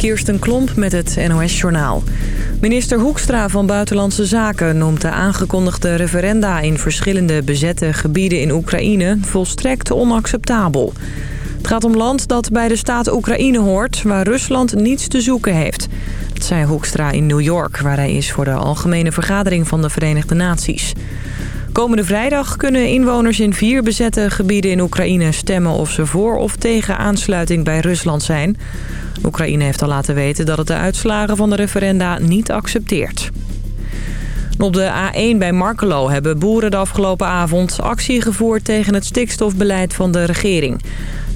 Kirsten Klomp met het NOS-journaal. Minister Hoekstra van Buitenlandse Zaken noemt de aangekondigde referenda... in verschillende bezette gebieden in Oekraïne volstrekt onacceptabel. Het gaat om land dat bij de staat Oekraïne hoort... waar Rusland niets te zoeken heeft. Dat zei Hoekstra in New York, waar hij is voor de Algemene Vergadering van de Verenigde Naties. Komende vrijdag kunnen inwoners in vier bezette gebieden in Oekraïne stemmen of ze voor of tegen aansluiting bij Rusland zijn. Oekraïne heeft al laten weten dat het de uitslagen van de referenda niet accepteert. Op de A1 bij Markelo hebben boeren de afgelopen avond actie gevoerd tegen het stikstofbeleid van de regering.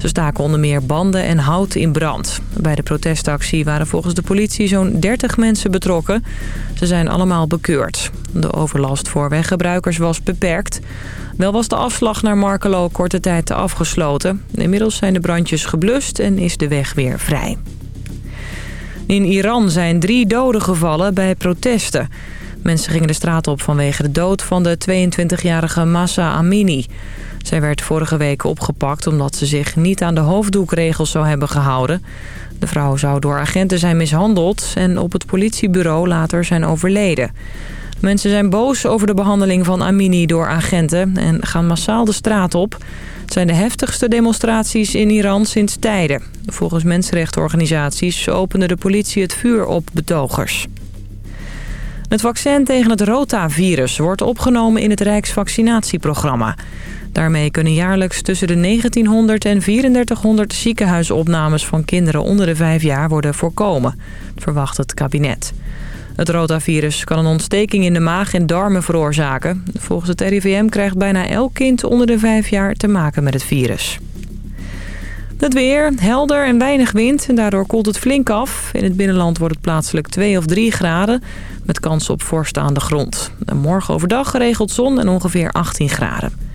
Ze staken onder meer banden en hout in brand. Bij de protestactie waren volgens de politie zo'n 30 mensen betrokken. Ze zijn allemaal bekeurd. De overlast voor weggebruikers was beperkt. Wel was de afslag naar Markelo korte tijd afgesloten. Inmiddels zijn de brandjes geblust en is de weg weer vrij. In Iran zijn drie doden gevallen bij protesten. Mensen gingen de straat op vanwege de dood van de 22-jarige Massa Amini. Zij werd vorige week opgepakt omdat ze zich niet aan de hoofddoekregels zou hebben gehouden. De vrouw zou door agenten zijn mishandeld en op het politiebureau later zijn overleden. Mensen zijn boos over de behandeling van Amini door agenten en gaan massaal de straat op. Het zijn de heftigste demonstraties in Iran sinds tijden. Volgens mensenrechtenorganisaties opende de politie het vuur op betogers. Het vaccin tegen het rotavirus wordt opgenomen in het Rijksvaccinatieprogramma. Daarmee kunnen jaarlijks tussen de 1900 en 3400 ziekenhuisopnames van kinderen onder de 5 jaar worden voorkomen, verwacht het kabinet. Het rotavirus kan een ontsteking in de maag en darmen veroorzaken. Volgens het RIVM krijgt bijna elk kind onder de 5 jaar te maken met het virus. Het weer, helder en weinig wind en daardoor koelt het flink af. In het binnenland wordt het plaatselijk 2 of 3 graden met kans op vorst aan de grond. morgen overdag geregeld zon en ongeveer 18 graden.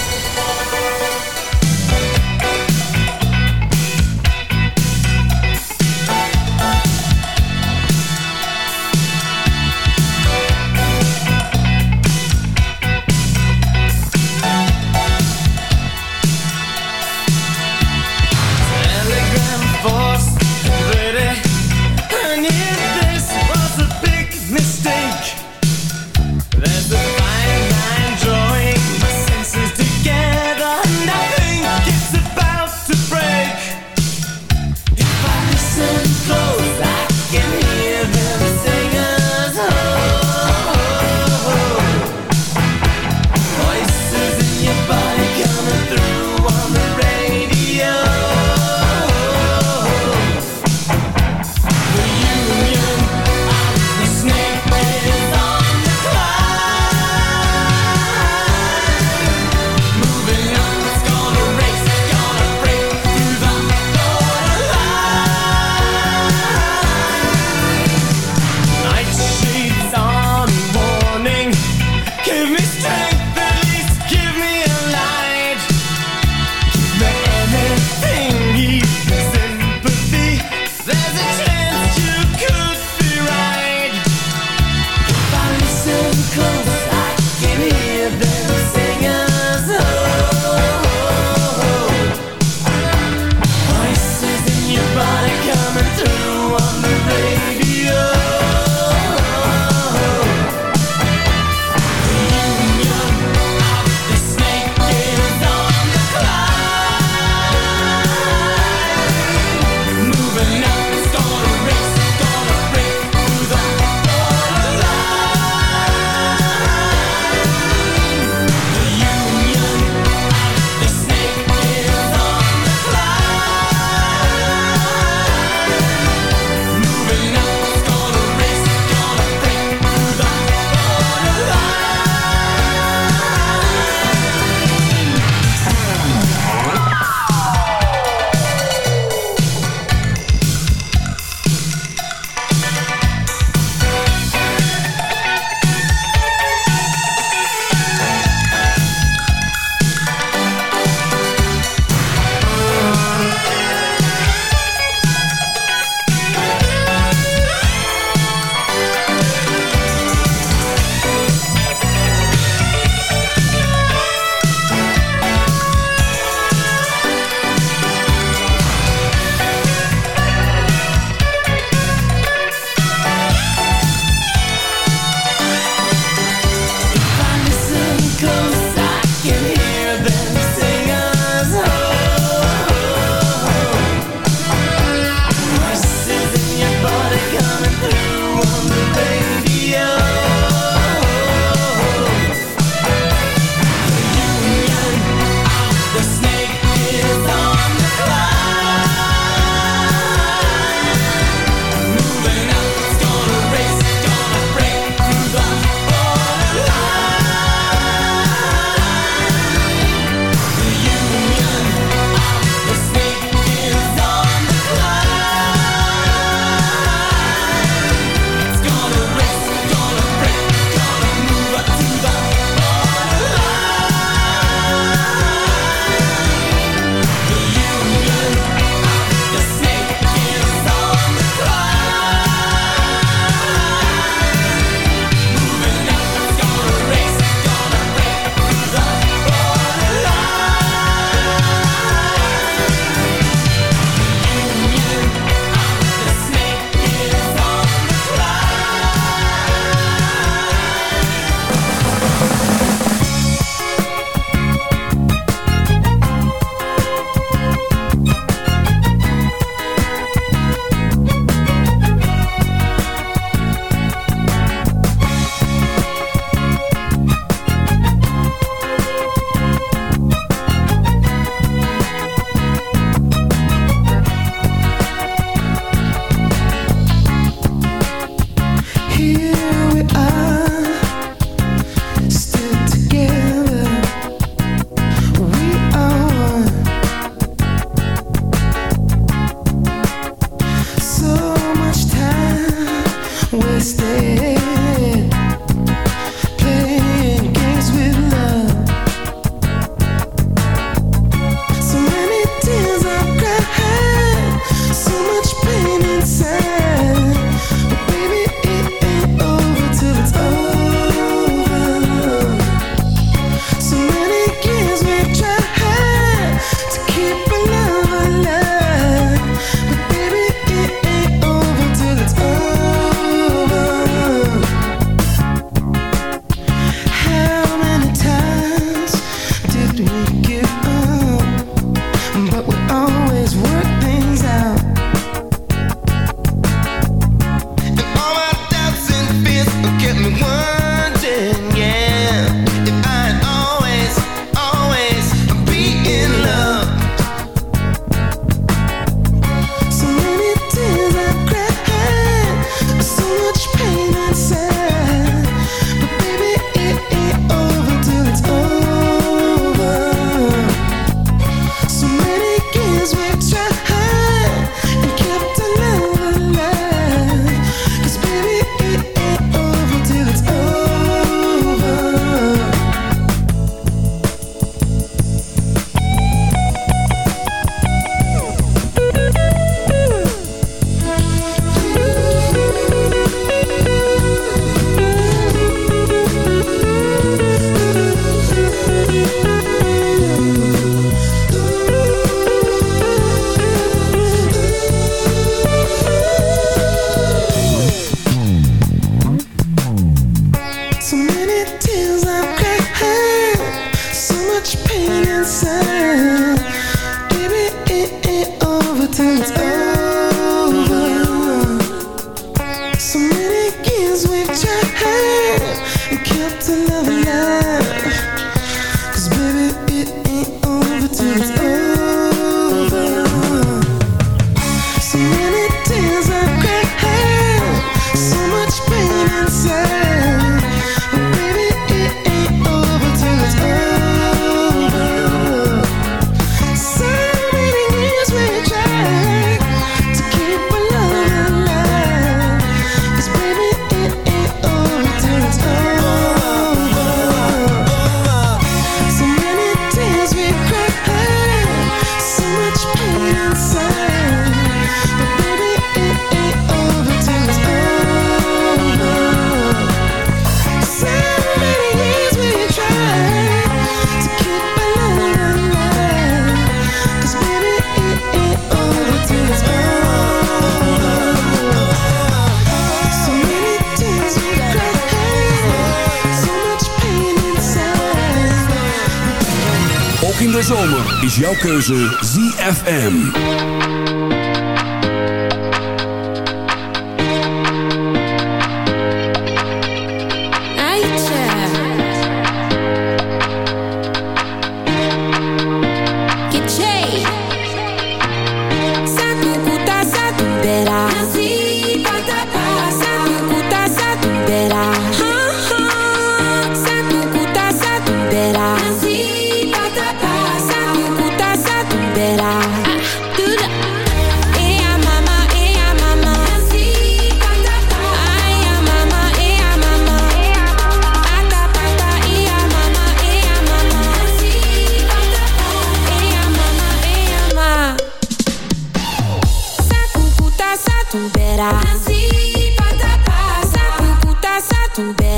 Jouw keuze ZFM.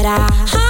that I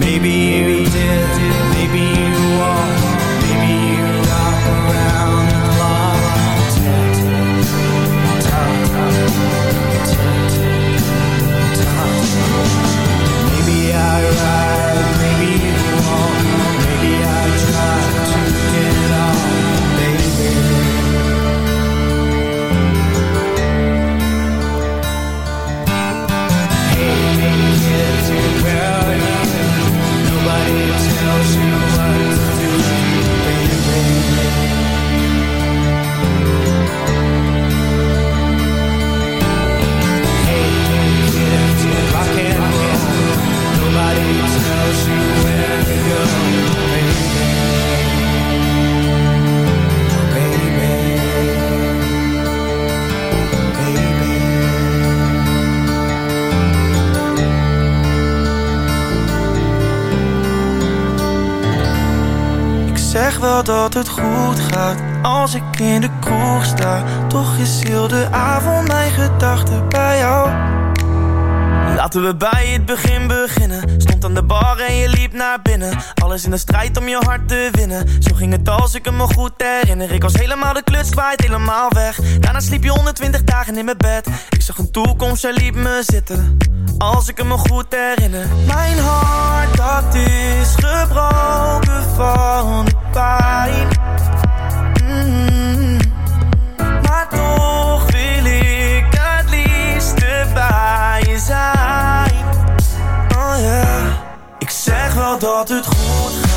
Maybe dat het goed gaat. Als ik in de kroeg sta Toch is heel de avond mijn gedachten bij jou. Laten we bij het begin beginnen. Stond aan de bar en je liep naar binnen. Alles in de strijd om je hart te winnen. Zo ging het als ik me goed herinner. Ik was helemaal de kluts kwijt, helemaal weg. Daarna sliep je 120 dagen in mijn bed. Ik zag een toekomst, jij liep me zitten als ik me goed herinner. Mijn hart dat is gebroken van de pijn. Mm Maar toch wil ik het liefste bij zijn. Oh yeah Ik zeg wel dat het goed gaat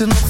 Сынок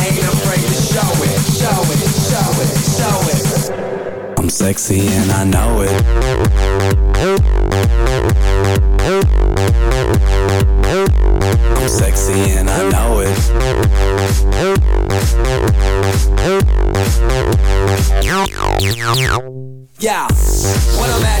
sexy and I know it. I'm sexy and I know it. Yeah, when I'm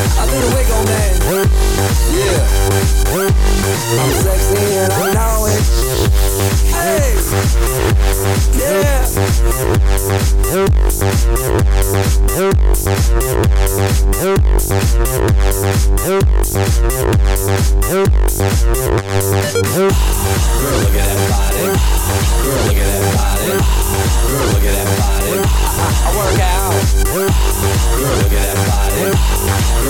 I do the wiggle, man. Yeah. I'm sexy and I. Hey. Yeah. Girl, look at that body. Girl, look at that body. Girl, look at that body. I, work out. Girl, look at that body.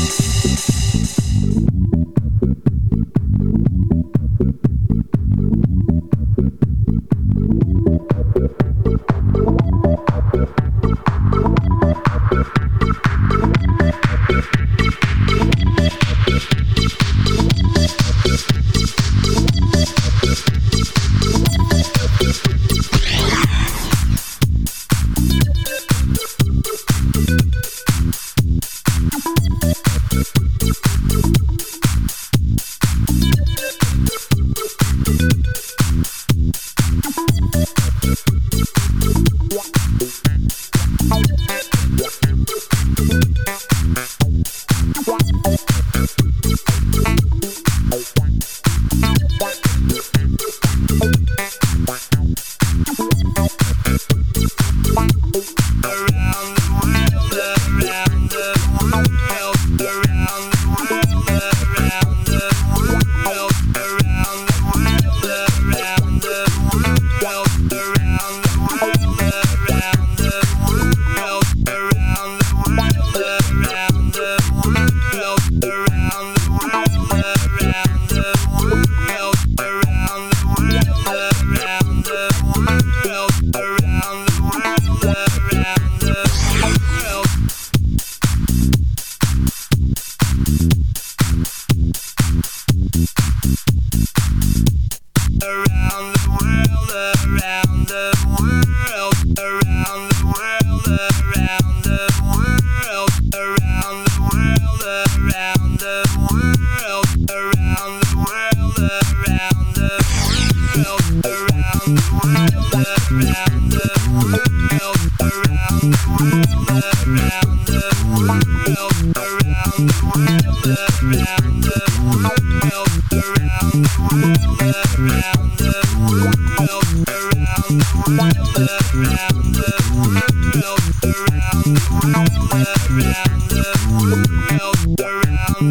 around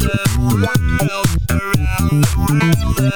the world, around the world, around.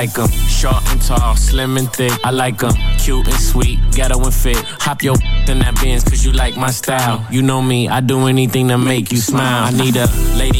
like them short and tall, slim and thick. I like them cute and sweet, ghetto and fit. Hop your in that Benz cause you like my style. You know me, I do anything to make you smile. I need a lady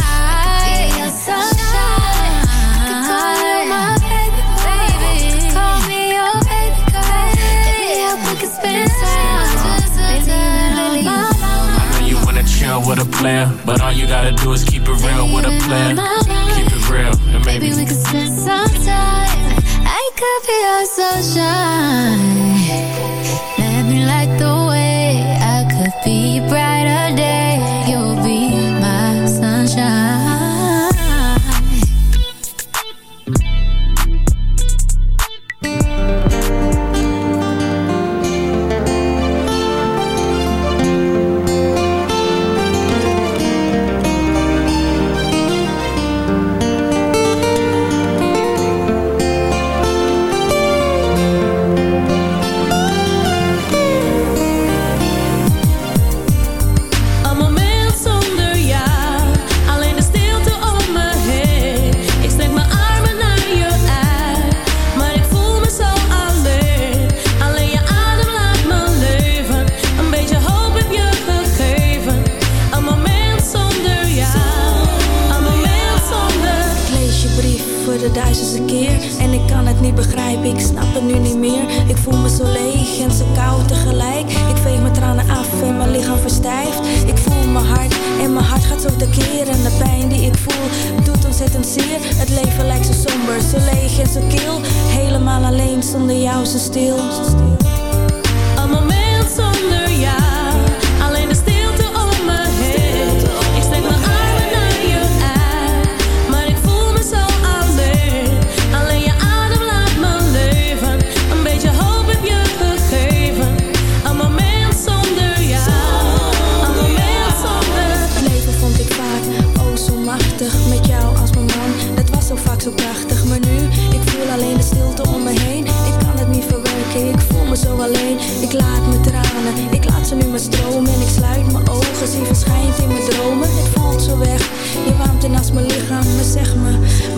with a player. But all you gotta do is keep it real with a player. Keep it real, and maybe, maybe we could spend some time. I could be your sunshine.